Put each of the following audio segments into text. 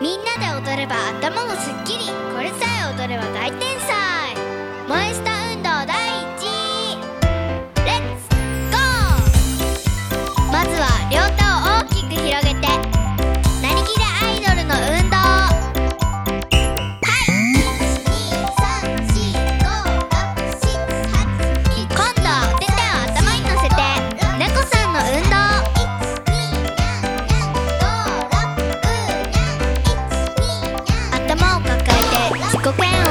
みんなで踊れば頭もすっきり。これさえ踊れば大天才。モイスタ運動第一。レッツゴー。まずは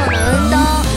妙能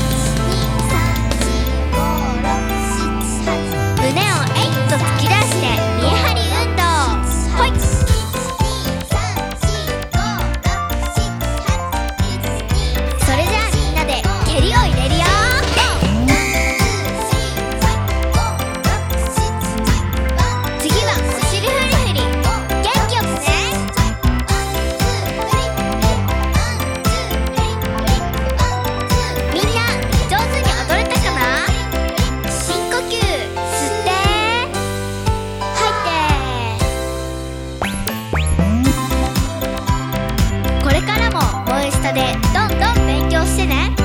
でどんどん勉強してね。